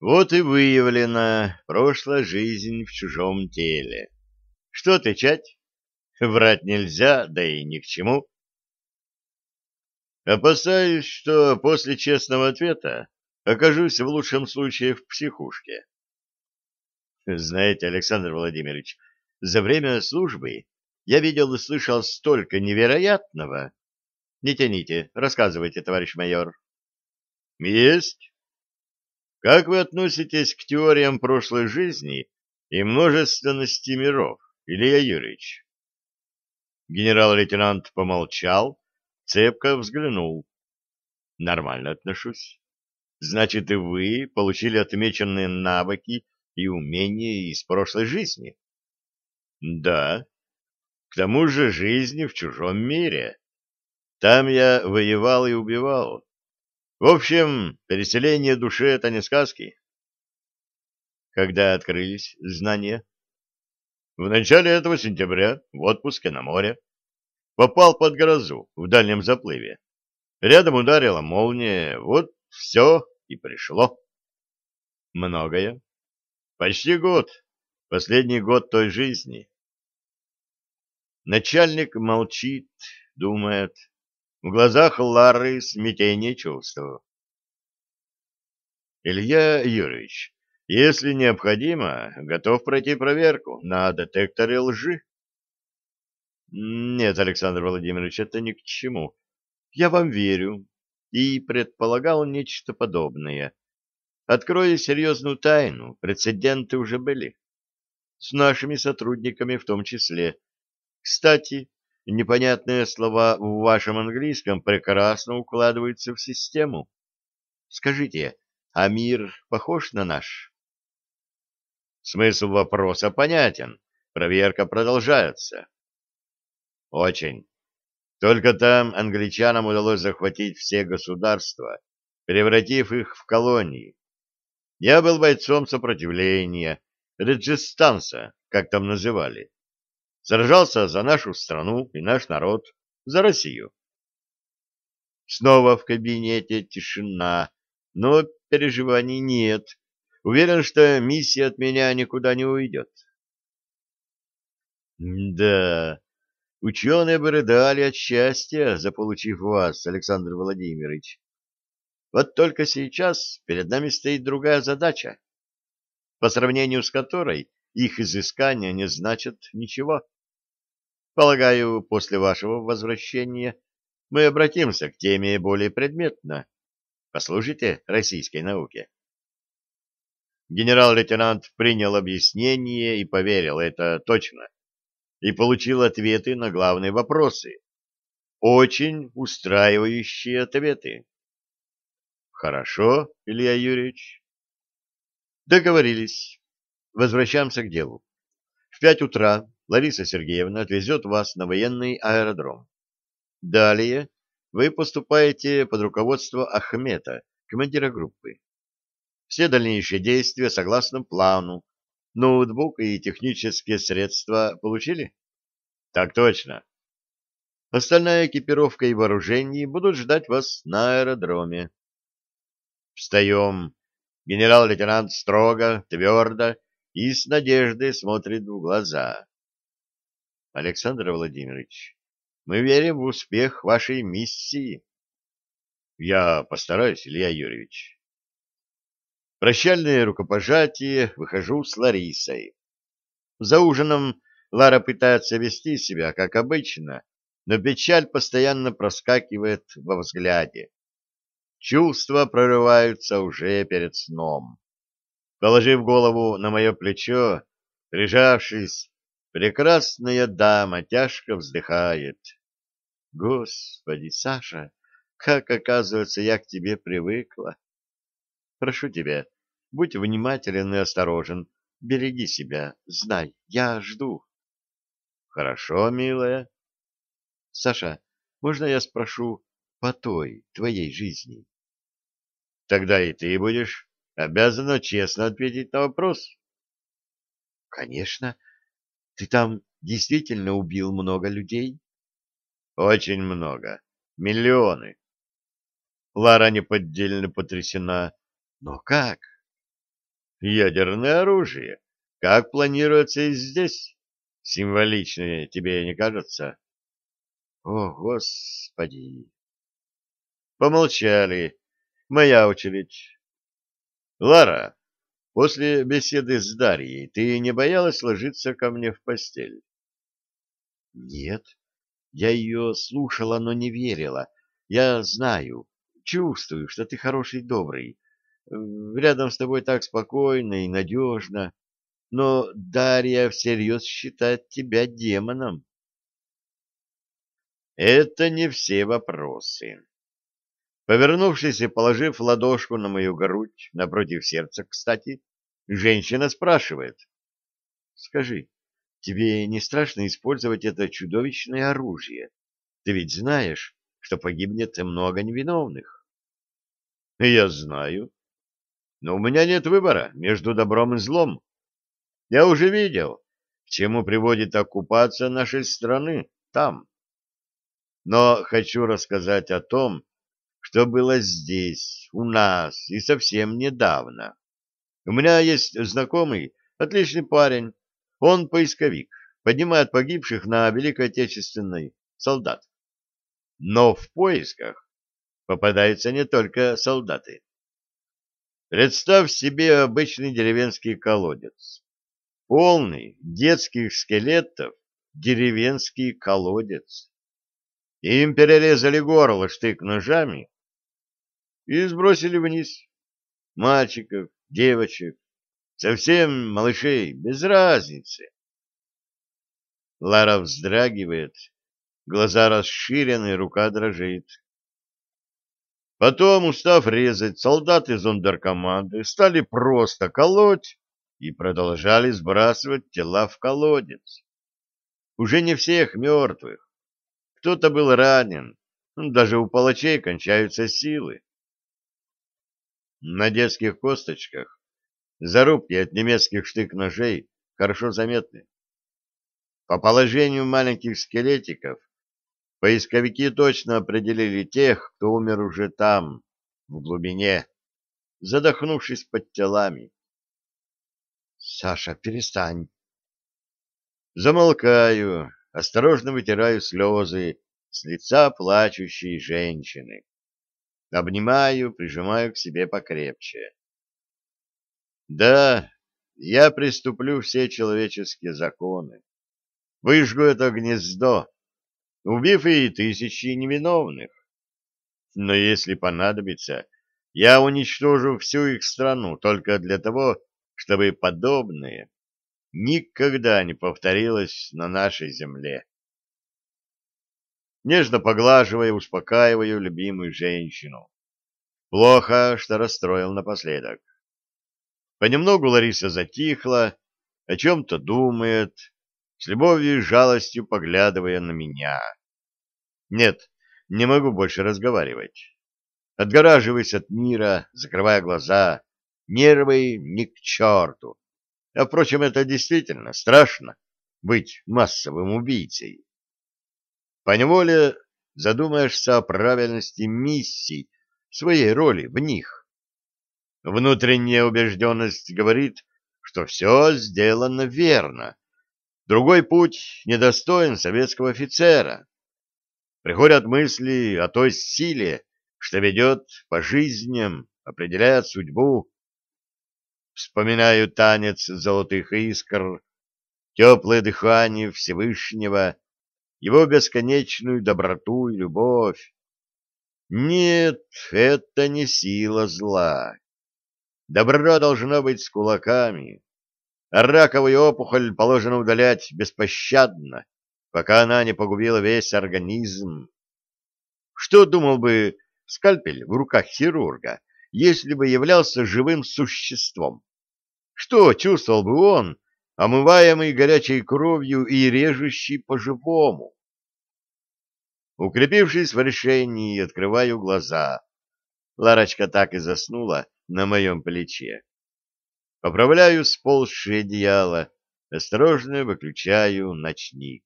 Вот и выявлена прошлая жизнь в чужом теле. Что отвечать? Врать нельзя, да и ни к чему. Опасаюсь, что после честного ответа окажусь в лучшем случае в психушке. Знаете, Александр Владимирович, за время службы я видел и слышал столько невероятного. Не тяните, рассказывайте, товарищ майор. Есть. Как вы относитесь к теориям прошлой жизни и множественности миров, Илья Юрьевич? Генерал-лейтенант помолчал, цепко взглянул. Нормально отношусь. Значит, и вы получили отмеченные навыки и умения из прошлой жизни? Да. К тому же жизни в чужом мире. Там я воевал и убивал. В общем, переселение души — это не сказки. Когда открылись знания? В начале этого сентября, в отпуске на море. Попал под грозу в дальнем заплыве. Рядом ударила молния, вот все и пришло. Многое. Почти год. Последний год той жизни. Начальник молчит, думает. В глазах Лары смятение чувства. Илья Юрьевич, если необходимо, готов пройти проверку на детекторе лжи. Нет, Александр Владимирович, это ни к чему. Я вам верю и предполагал нечто подобное. Открою серьезную тайну, прецеденты уже были. С нашими сотрудниками в том числе. Кстати, непонятные слова в вашем английском прекрасно укладываются в систему. Скажите, а мир похож на наш? Смысл вопроса понятен. Проверка продолжается. Очень. Только там англичанам удалось захватить все государства, превратив их в колонии. Я был бойцом сопротивления, реджистанса, как там называли. Сражался за нашу страну и наш народ, за Россию. Снова в кабинете тишина, но переживаний нет. Уверен, что миссия от меня никуда не уйдет. Да, ученые бы рыдали от счастья, заполучив вас, Александр Владимирович. Вот только сейчас перед нами стоит другая задача, по сравнению с которой их изыскания не значат ничего. Полагаю, после вашего возвращения мы обратимся к теме более предметно. Послушайте российской науке. Генерал-лейтенант принял объяснение и поверил, это точно, и получил ответы на главные вопросы. Очень устраивающие ответы. Хорошо, Илья Юрьевич. Договорились. Возвращаемся к делу. В пять утра Лариса Сергеевна отвезет вас на военный аэродром. Далее вы поступаете под руководство Ахмета, командира группы. Все дальнейшие действия согласно плану. Ноутбук и технические средства получили? Так точно. Остальная экипировка и вооружение будут ждать вас на аэродроме. Встаем. Генерал-лейтенант строго, твердо и с надеждой смотрит в глаза. Александр Владимирович, мы верим в успех вашей миссии. Я постараюсь, Илья Юрьевич. Прощальное рукопожатие, выхожу с Ларисой. За ужином Лара пытается вести себя, как обычно, но печаль постоянно проскакивает во взгляде. Чувства прорываются уже перед сном. Положив голову на мое плечо, прижавшись, прекрасная дама тяжко вздыхает. Господи, Саша, как, оказывается, я к тебе привыкла. Прошу тебя, будь внимателен и осторожен. Береги себя. Знай, я жду. Хорошо, милая. Саша, можно я спрошу по той, твоей жизни? Тогда и ты будешь обязана честно ответить на вопрос. Конечно. Ты там действительно убил много людей? Очень много. Миллионы. Лара неподдельно потрясена. Но как? Ядерное оружие. Как планируется и здесь? Символичное тебе не кажется? О, Господи! Помолчали. Моя очередь. Лара, после беседы с Дарьей ты не боялась ложиться ко мне в постель? Нет. Я ее слушала, но не верила. Я знаю, чувствую, что ты хороший, добрый. Рядом с тобой так спокойно и надежно. Но Дарья всерьез считает тебя демоном. Это не все вопросы. Повернувшись и положив ладошку на мою грудь, напротив сердца, кстати, женщина спрашивает. — Скажи, тебе не страшно использовать это чудовищное оружие? Ты ведь знаешь, что погибнет много невиновных. — Я знаю. Но у меня нет выбора между добром и злом. Я уже видел, к чему приводит оккупация нашей страны там. Но хочу рассказать о том, что было здесь, у нас и совсем недавно. У меня есть знакомый, отличный парень. Он поисковик, поднимает погибших на Великой Отечественной солдат. Но в поисках попадаются не только солдаты. Представь себе обычный деревенский колодец. Полный детских скелетов деревенский колодец. Им перерезали горло штык-ножами и сбросили вниз. Мальчиков, девочек, совсем малышей, без разницы. Лара вздрагивает, глаза расширены, рука дрожит. Потом, устав резать, солдаты зондеркоманды стали просто колоть и продолжали сбрасывать тела в колодец. Уже не всех мертвых, кто-то был ранен, даже у палачей кончаются силы. На детских косточках зарубки от немецких штык-ножей хорошо заметны. По положению маленьких скелетиков поисковики точно определили тех, кто умер уже там, в глубине, задохнувшись под телами. «Саша, перестань!» Замолкаю, осторожно вытираю слезы с лица плачущей женщины. Обнимаю, прижимаю к себе покрепче. Да, я приступлю все человеческие законы. Выжгу это гнездо, убив и тысячи невиновных. Но если понадобится, я уничтожу всю их страну только для того, чтобы подобное никогда не повторилось на нашей земле. Нежно поглаживая, успокаиваю любимую женщину. Плохо, что расстроил напоследок. Понемногу Лариса затихла, о чем-то думает, с любовью и жалостью поглядывая на меня. Нет, не могу больше разговаривать. Отгораживаясь от мира, закрывая глаза, нервы ни к черту. А, впрочем, это действительно страшно — быть массовым убийцей. Поневоле задумаешься о правильности миссий, своей роли в них. Внутренняя убежденность говорит, что все сделано верно. Другой путь недостоин советского офицера. Приходят мысли о той силе, что ведет по жизням, определяет судьбу, Вспоминаю танец золотых искр, теплое дыхание Всевышнего, его бесконечную доброту и любовь. Нет, это не сила зла. Добро должно быть с кулаками, а раковую опухоль положено удалять беспощадно, пока она не погубила весь организм. Что думал бы скальпель в руках хирурга, если бы являлся живым существом? Что чувствовал бы он, омываемый горячей кровью и режущий по-живому? Укрепившись в решении, открываю глаза. Ларочка так и заснула на моем плече. Поправляю сползшее одеяло, осторожно выключаю ночник.